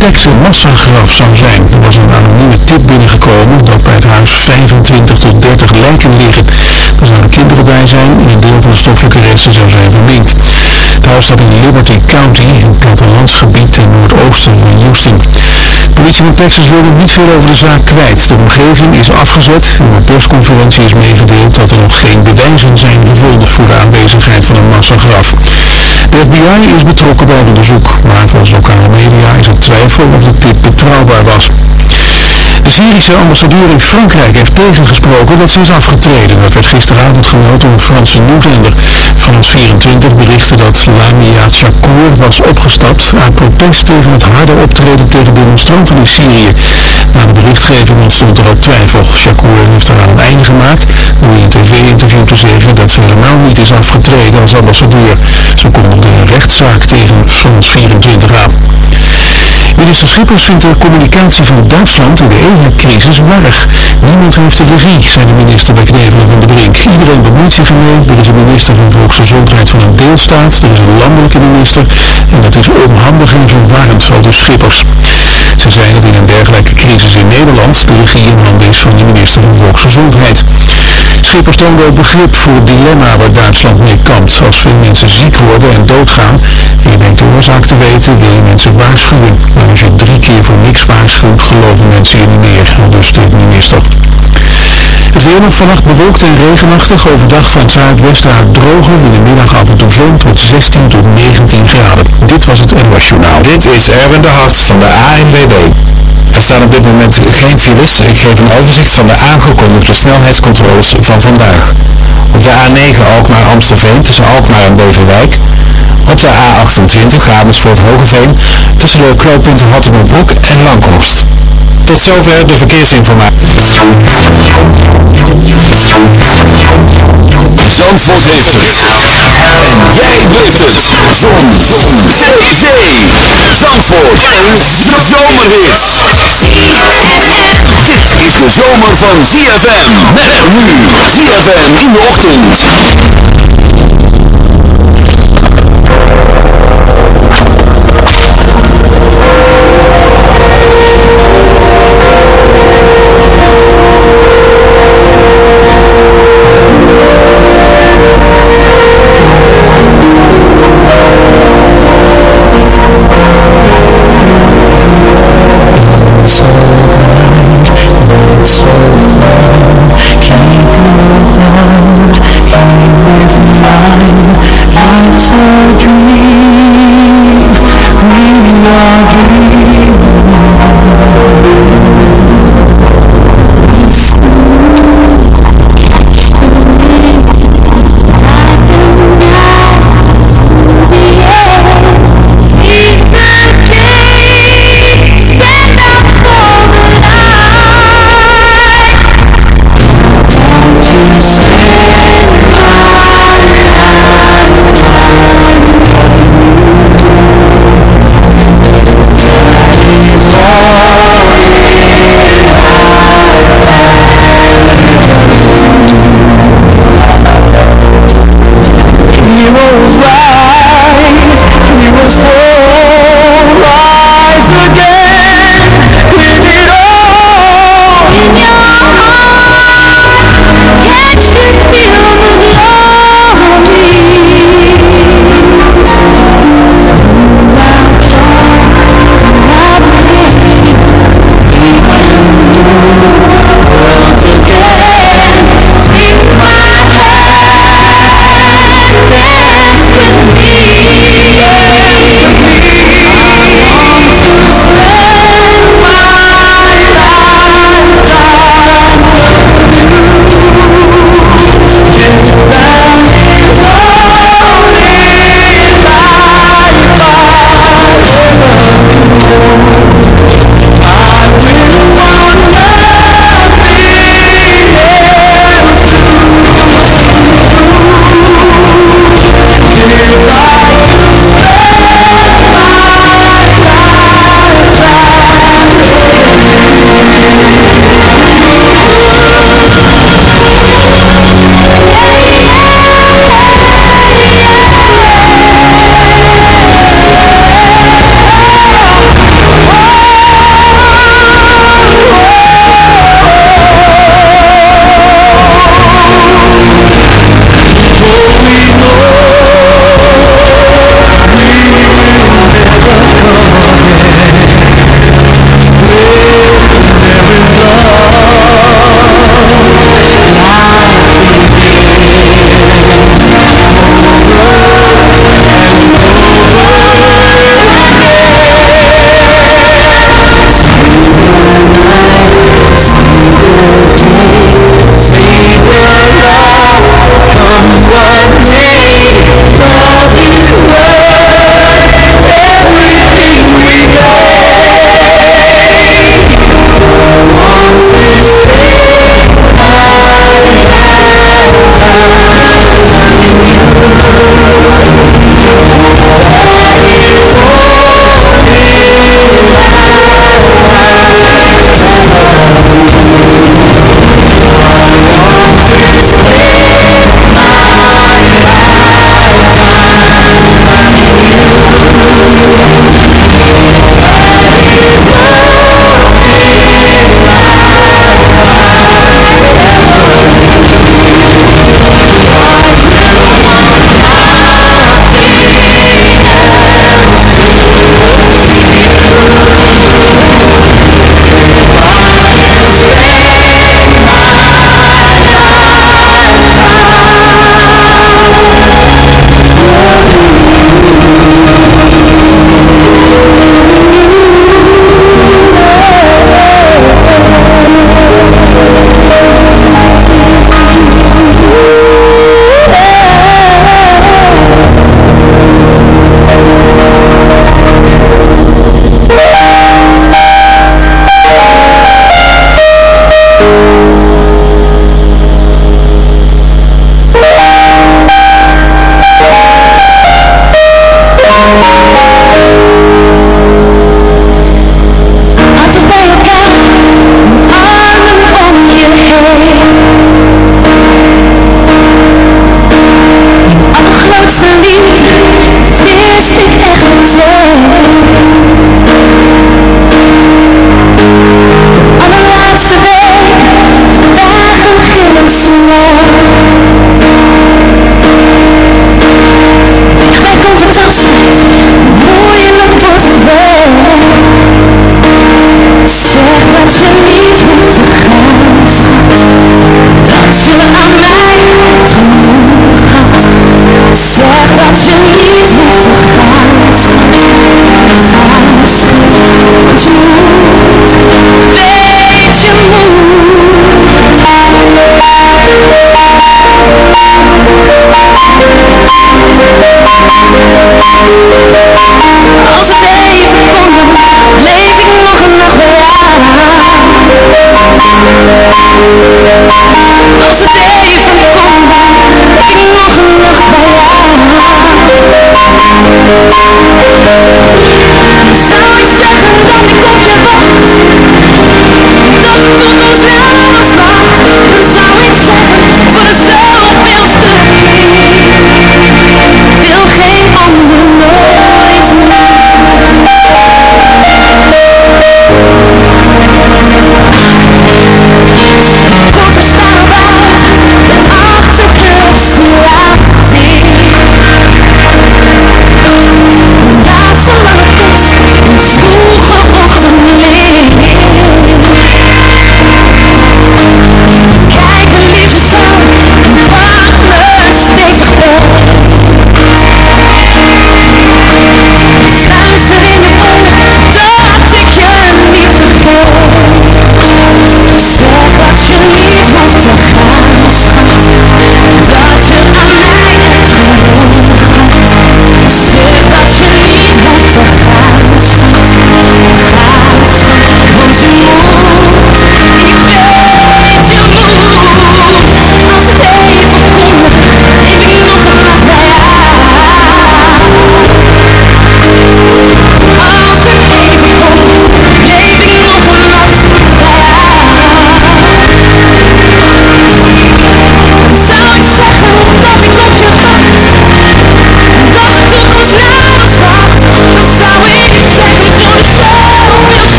ontdekte massagraf zou zijn. Er was een anonieme tip binnengekomen dat bij het huis 25 tot 30 lijken liggen. Er zouden kinderen bij zijn en een deel van de stoffelijke resten zou zijn verminkt. Het huis staat in Liberty County, een plattelandsgebied ten noordoosten van Houston. De politie van Texas wil nog niet veel over de zaak kwijt. De omgeving is afgezet en op een persconferentie is meegedeeld dat er nog geen bewijzen zijn gevonden voor de aanwezigheid van een massagraf. De FBI is betrokken bij het onderzoek, maar volgens lokale media is er twijfel of de tip betrouwbaar was. De Syrische ambassadeur in Frankrijk heeft tegengesproken dat ze is afgetreden. Dat werd gisteravond gemeld door een Franse nieuwszender. Frans 24 berichtte dat Lamia Chakour was opgestapt uit protest tegen het harde optreden tegen demonstranten in Syrië. Na de berichtgeving ontstond er ook twijfel. Chakour heeft eraan een einde gemaakt door in een tv-interview te zeggen dat ze helemaal niet is afgetreden als ambassadeur. Ze kondigde een rechtszaak tegen Frans 24 aan. Minister Schippers vindt de communicatie van Duitsland in de EHEC-crisis warrig. Niemand heeft de regie, zei de minister bij Knevelen van de Brink. Iedereen bemoeit zich ermee. Er is een minister van Volksgezondheid van een deelstaat, er is een landelijke minister en dat is onhandig en verwarrend, al dus Schippers. Ze zei dat in een dergelijke crisis in Nederland de regie in handen is van de minister van Volksgezondheid. Schippers toonde ook begrip voor het dilemma waar Duitsland mee kampt. Als veel mensen ziek worden en doodgaan en je denkt de oorzaak te weten, wil je mensen waarschuwen. Als je drie keer voor niks waarschuwt, geloven mensen je niet meer, al dus de minister. Het weer nog vannacht bewolkt en regenachtig. Overdag van zuidwesten uit droger. In de middag af en toe zon tot 16 tot 19 graden. Dit was het NOS Journaal. Dit is Erwin de Hart van de ANWB. Er staan op dit moment geen files. Ik geef een overzicht van de aangekondigde snelheidscontroles van vandaag. Op de A9 Alkmaar-Amstelveen tussen Alkmaar en Beverwijk. Op de A28 Amersfoort-Hogeveen tussen de knooppunten Hattemerbroek en Langhorst. Tot zover de verkeersinformatie. Zandvoort heeft het. En jij beleeft het. Zon. Zee. Zandvoort. En zomerhit. Dit is de zomer van ZFM. Met nu. ZFM in de ochtend.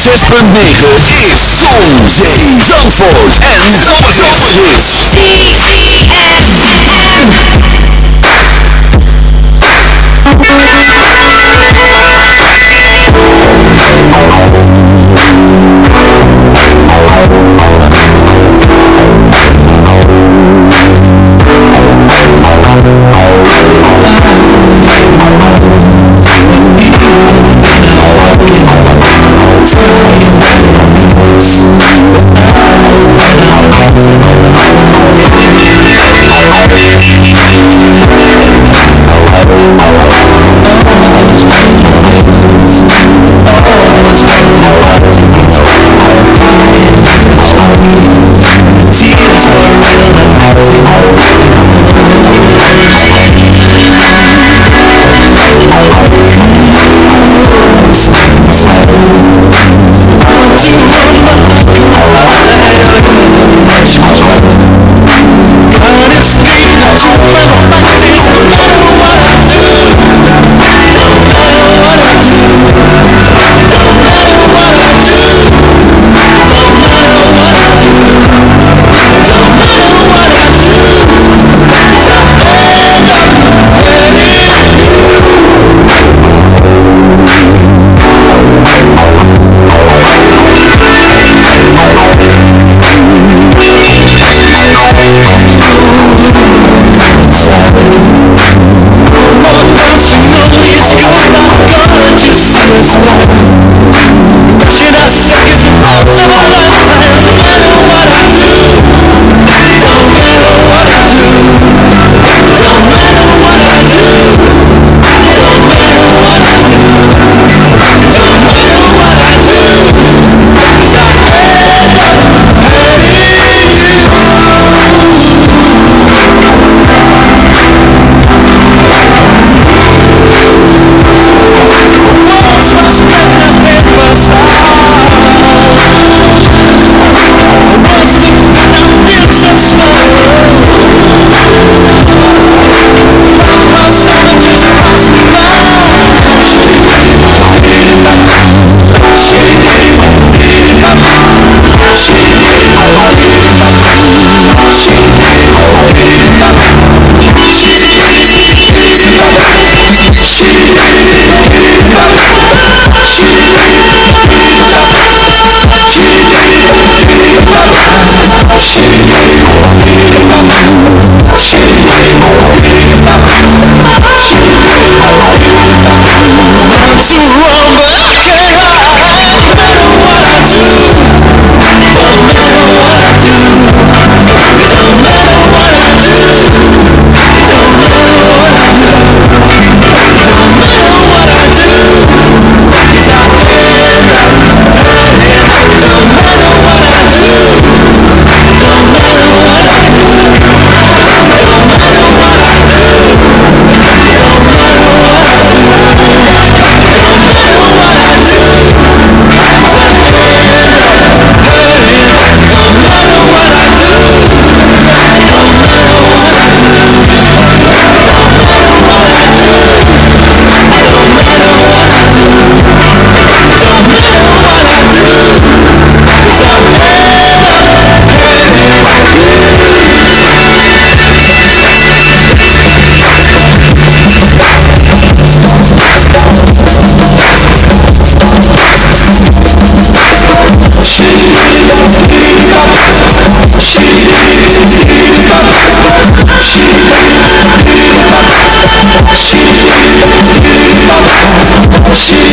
106.9 is Zon, Zee, Zandvoort en Zomerhits. Tears were real and I Thank She.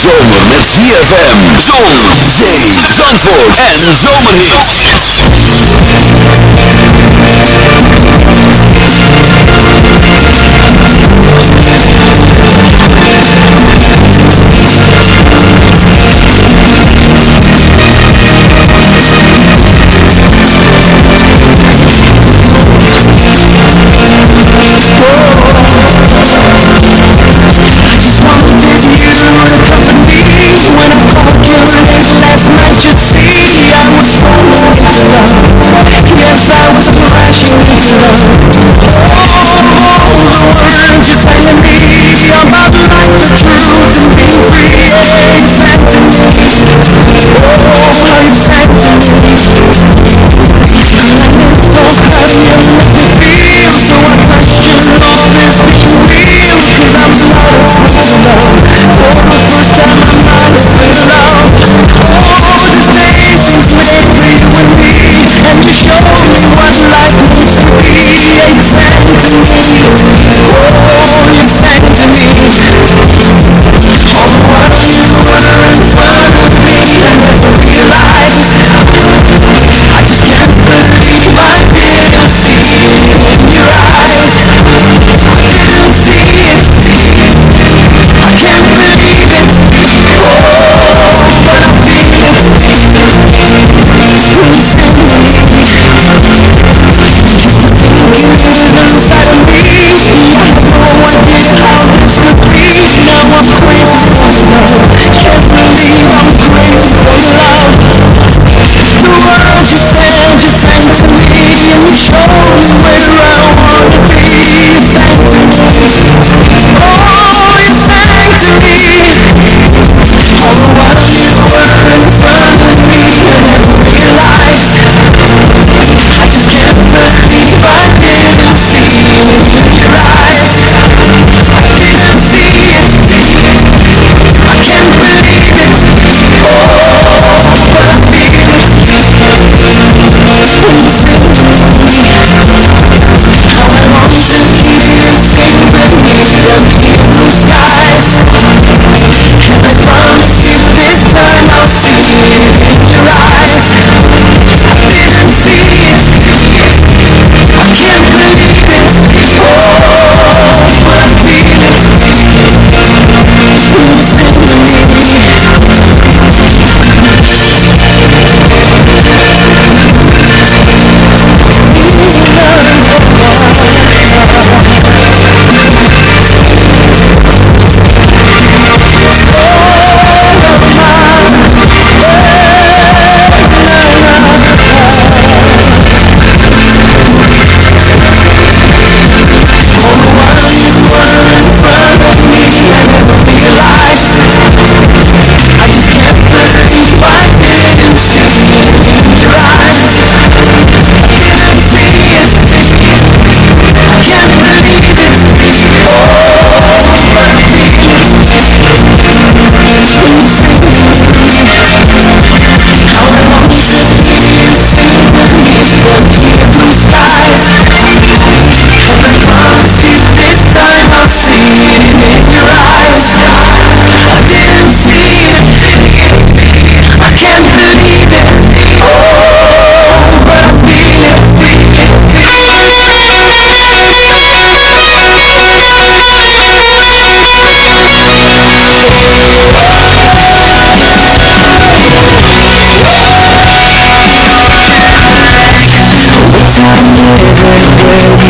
Zomer met ZFM, Zon, Zee, Zandvoort en jet baby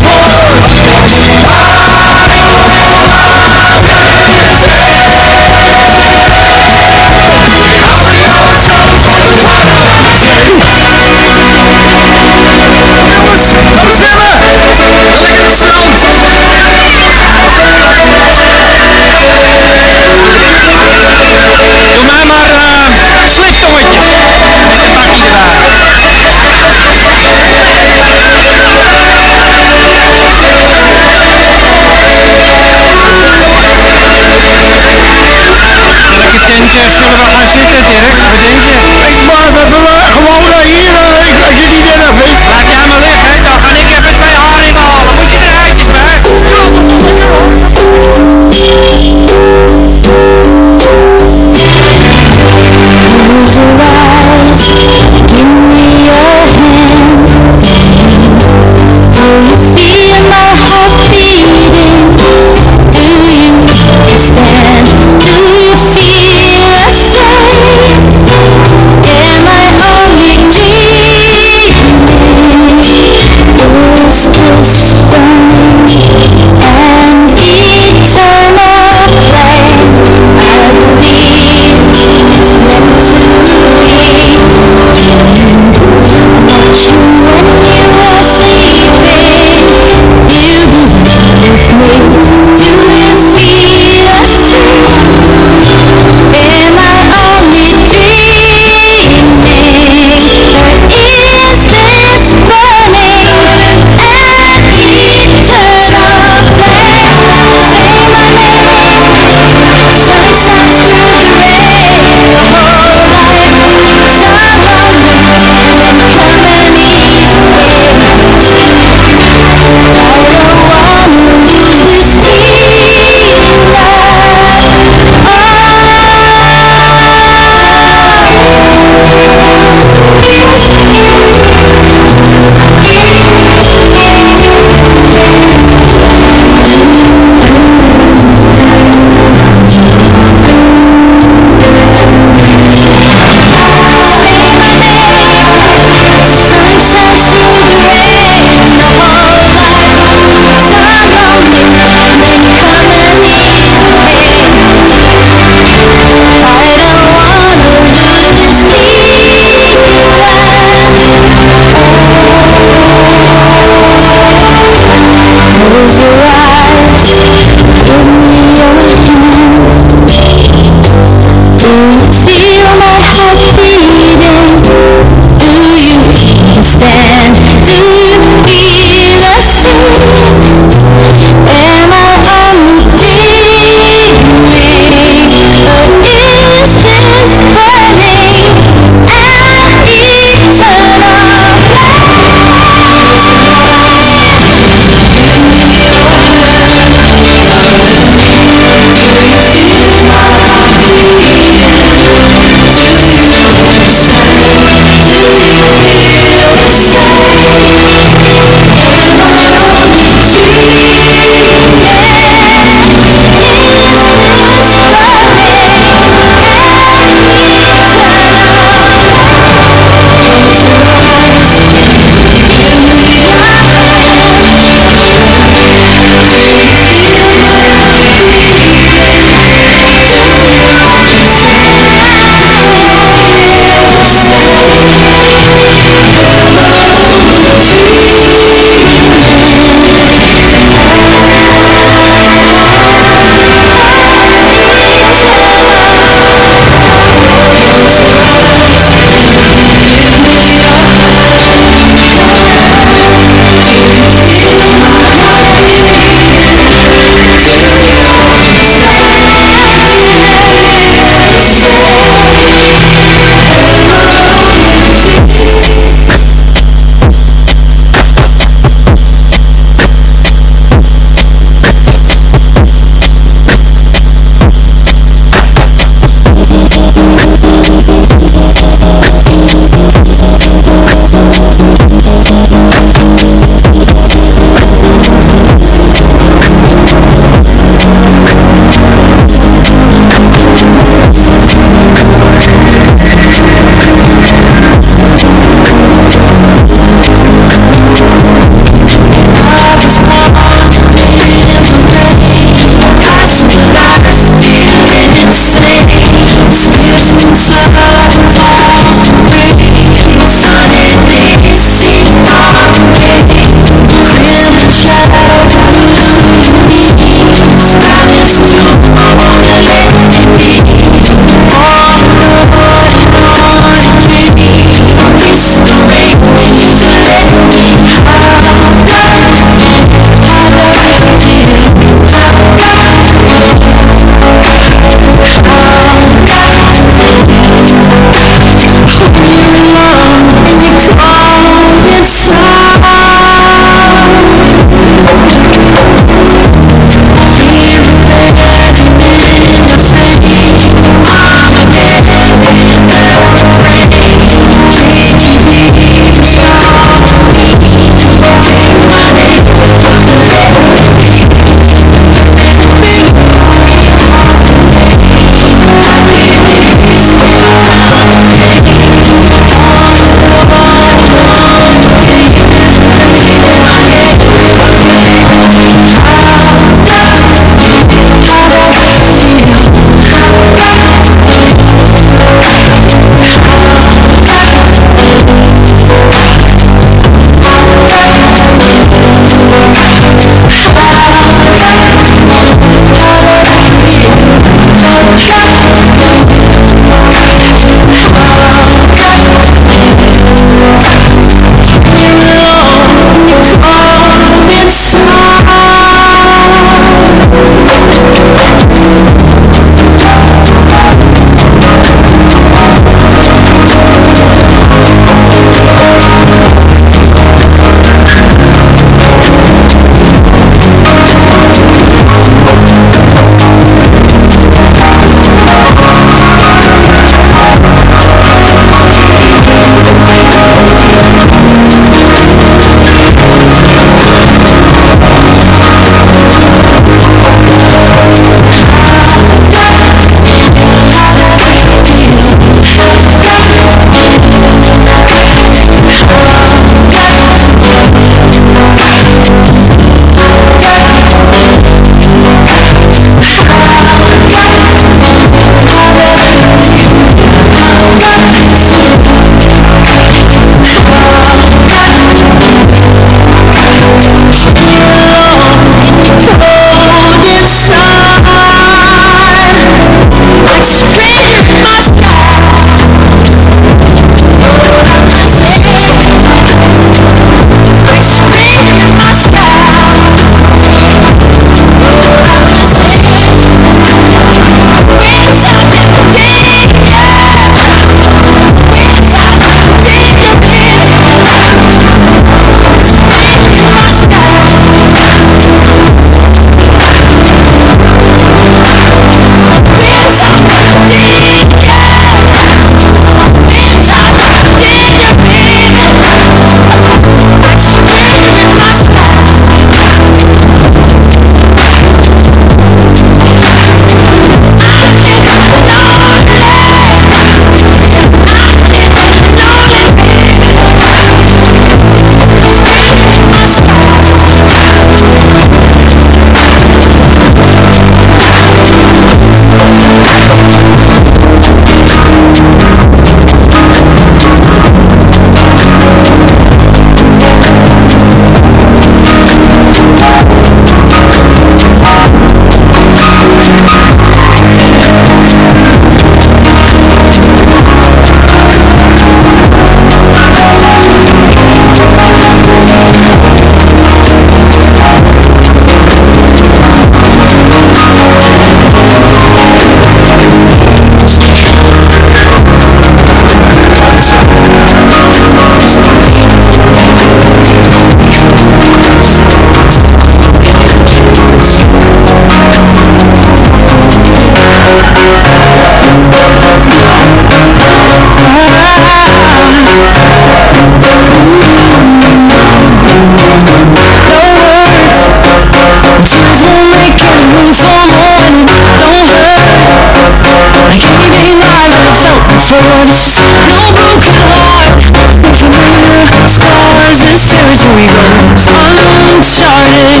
as we once started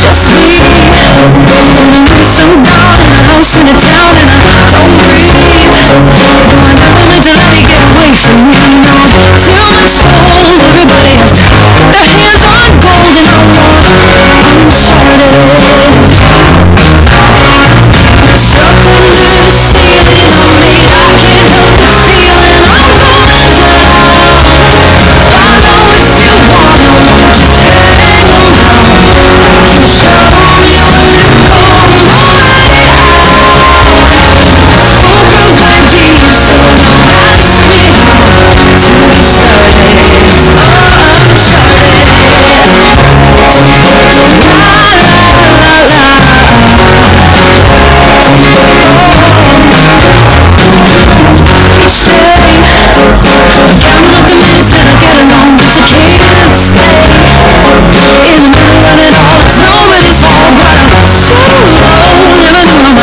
Just me Some doubt and I house in a town and I don't breathe Though I never meant to let it get away from me Now I'm pure everybody has their hands on gold And I want uncharted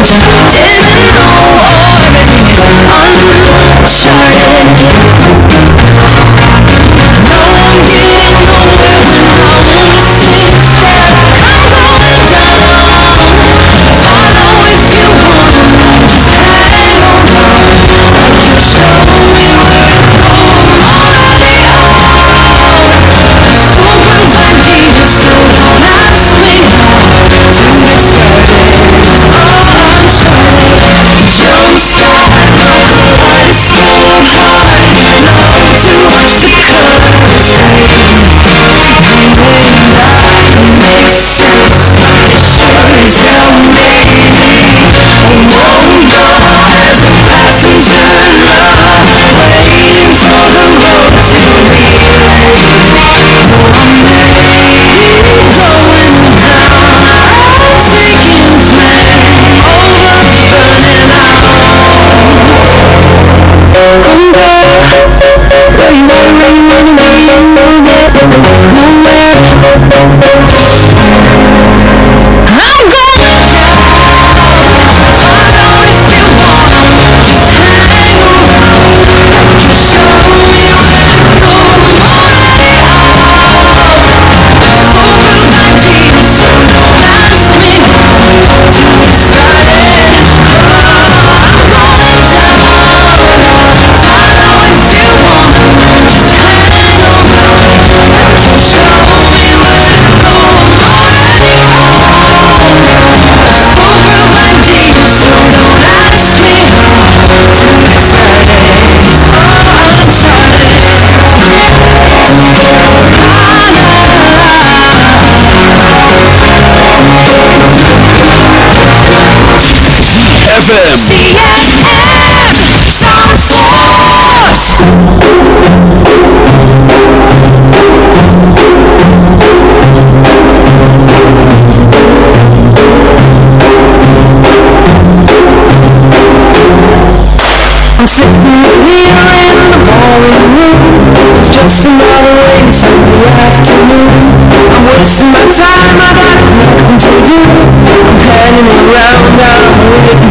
Don't! I'm sitting here in the boring room It's just another rainy Sunday afternoon. I'm wasting my time, I got nothing to do. I'm hanging around, I'm waiting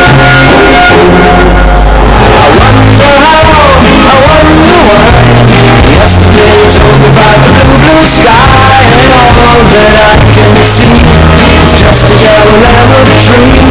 that I can see. It's just a yellow memory dream.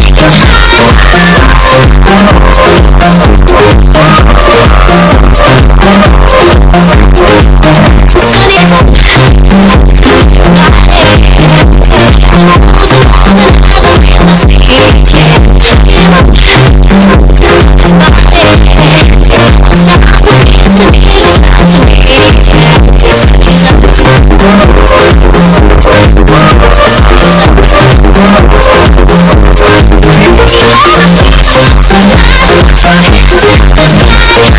Yes.